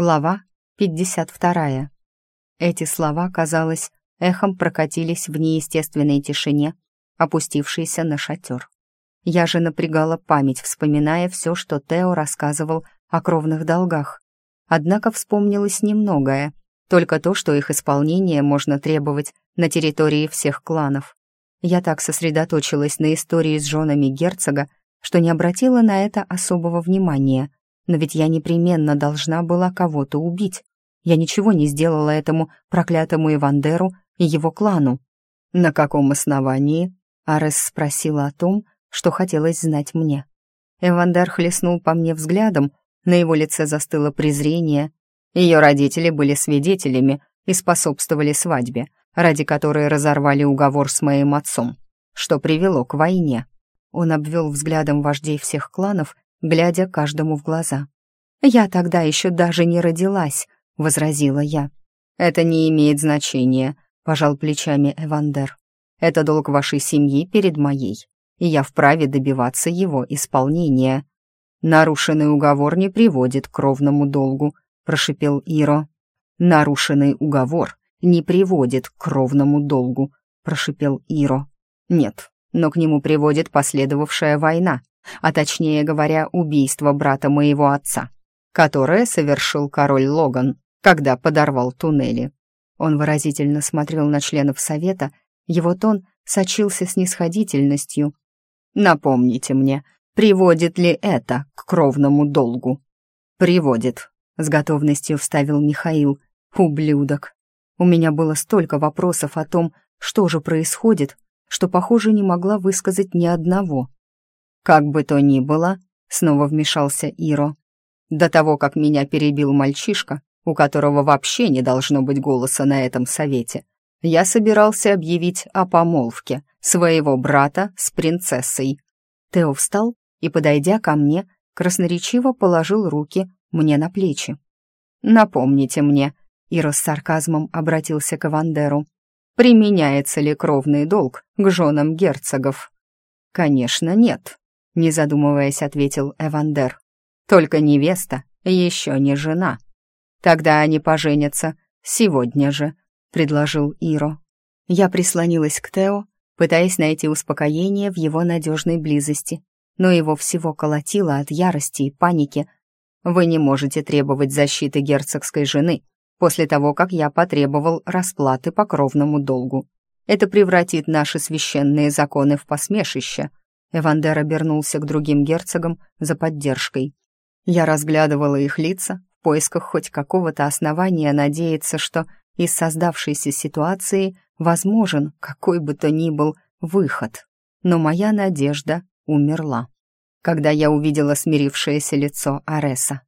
Глава 52. Эти слова, казалось, эхом прокатились в неестественной тишине, опустившейся на шатер. Я же напрягала память, вспоминая все, что Тео рассказывал о кровных долгах. Однако вспомнилось немногое, только то, что их исполнение можно требовать на территории всех кланов. Я так сосредоточилась на истории с женами герцога, что не обратила на это особого внимания. Но ведь я непременно должна была кого-то убить. Я ничего не сделала этому проклятому Ивандеру и его клану. «На каком основании?» Арес спросила о том, что хотелось знать мне. Эвандер хлестнул по мне взглядом, на его лице застыло презрение. Ее родители были свидетелями и способствовали свадьбе, ради которой разорвали уговор с моим отцом, что привело к войне. Он обвел взглядом вождей всех кланов, глядя каждому в глаза. «Я тогда еще даже не родилась», — возразила я. «Это не имеет значения», — пожал плечами Эвандер. «Это долг вашей семьи перед моей, и я вправе добиваться его исполнения». «Нарушенный уговор не приводит к кровному долгу», — прошипел Иро. «Нарушенный уговор не приводит к кровному долгу», — прошипел Иро. «Нет, но к нему приводит последовавшая война, а точнее говоря, убийство брата моего отца, которое совершил король Логан, когда подорвал туннели». Он выразительно смотрел на членов совета, его тон сочился снисходительностью. «Напомните мне, приводит ли это к кровному долгу?» «Приводит», — с готовностью вставил Михаил. «Ублюдок». У меня было столько вопросов о том, что же происходит, что, похоже, не могла высказать ни одного. «Как бы то ни было», — снова вмешался Иро. «До того, как меня перебил мальчишка, у которого вообще не должно быть голоса на этом совете, я собирался объявить о помолвке своего брата с принцессой». Тео встал и, подойдя ко мне, красноречиво положил руки мне на плечи. «Напомните мне», — Иро с сарказмом обратился к Авандеру, применяется ли кровный долг к женам герцогов. «Конечно, нет», — не задумываясь, ответил Эвандер. «Только невеста еще не жена. Тогда они поженятся сегодня же», — предложил Иро. Я прислонилась к Тео, пытаясь найти успокоение в его надежной близости, но его всего колотило от ярости и паники. «Вы не можете требовать защиты герцогской жены после того, как я потребовал расплаты по кровному долгу. Это превратит наши священные законы в посмешище». Эвандер обернулся к другим герцогам за поддержкой. Я разглядывала их лица в поисках хоть какого-то основания надеяться, что из создавшейся ситуации возможен какой бы то ни был выход. Но моя надежда умерла, когда я увидела смирившееся лицо Ареса.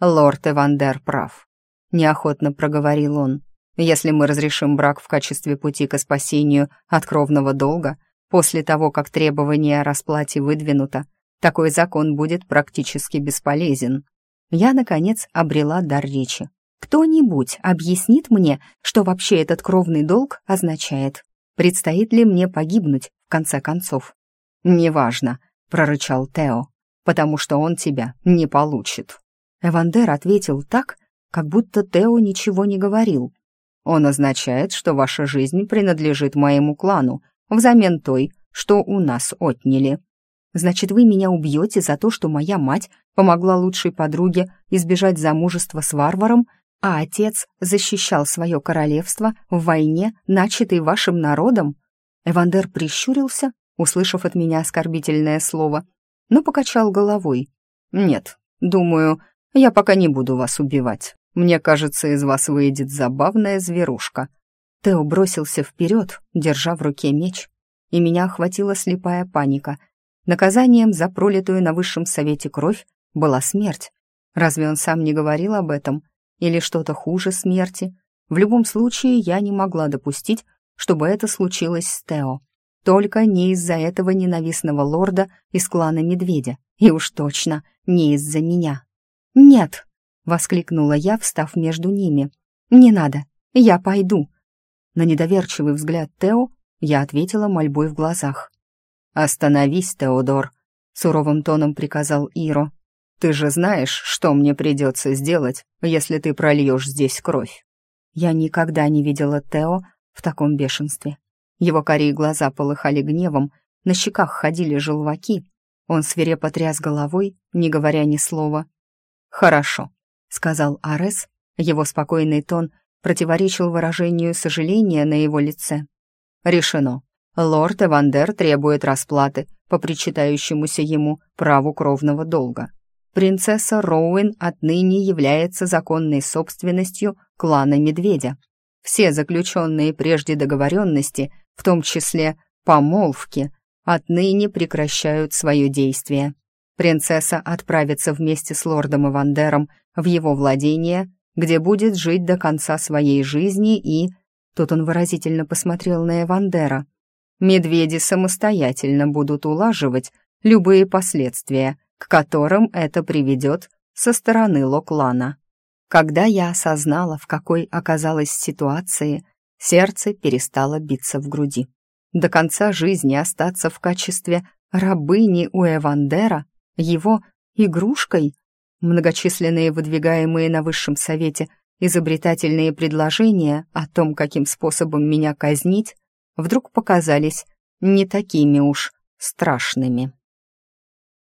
Лорд Эвандер прав неохотно проговорил он. «Если мы разрешим брак в качестве пути к спасению от кровного долга, после того, как требование о расплате выдвинуто, такой закон будет практически бесполезен». Я, наконец, обрела дар речи. «Кто-нибудь объяснит мне, что вообще этот кровный долг означает? Предстоит ли мне погибнуть, в конце концов?» «Неважно», — прорычал Тео, «потому что он тебя не получит». Эвандер ответил так, как будто Тео ничего не говорил. «Он означает, что ваша жизнь принадлежит моему клану, взамен той, что у нас отняли. Значит, вы меня убьете за то, что моя мать помогла лучшей подруге избежать замужества с варваром, а отец защищал свое королевство в войне, начатой вашим народом?» Эвандер прищурился, услышав от меня оскорбительное слово, но покачал головой. «Нет, думаю, я пока не буду вас убивать. Мне кажется, из вас выйдет забавная зверушка». Тео бросился вперед, держа в руке меч, и меня охватила слепая паника. Наказанием за пролитую на высшем совете кровь была смерть. Разве он сам не говорил об этом? Или что-то хуже смерти? В любом случае, я не могла допустить, чтобы это случилось с Тео. Только не из-за этого ненавистного лорда из клана Медведя. И уж точно не из-за меня. «Нет!» — воскликнула я, встав между ними. «Не надо, я пойду». На недоверчивый взгляд Тео я ответила мольбой в глазах. «Остановись, Теодор», — суровым тоном приказал Иро. Ты же знаешь, что мне придется сделать, если ты прольешь здесь кровь». Я никогда не видела Тео в таком бешенстве. Его карие глаза полыхали гневом, на щеках ходили желваки. Он свирепо тряс головой, не говоря ни слова. «Хорошо», — сказал Арес. Его спокойный тон противоречил выражению сожаления на его лице. «Решено. Лорд Эвандер требует расплаты по причитающемуся ему праву кровного долга. Принцесса Роуэн отныне является законной собственностью клана Медведя. Все заключенные прежде договоренности, в том числе помолвки, отныне прекращают свое действие. Принцесса отправится вместе с лордом Ивандером в его владение, где будет жить до конца своей жизни и... Тут он выразительно посмотрел на Эвандера. Медведи самостоятельно будут улаживать любые последствия, к которым это приведет со стороны Локлана. Когда я осознала, в какой оказалась ситуации, сердце перестало биться в груди. До конца жизни остаться в качестве рабыни у Эвандера, его игрушкой, многочисленные выдвигаемые на высшем совете изобретательные предложения о том, каким способом меня казнить, вдруг показались не такими уж страшными.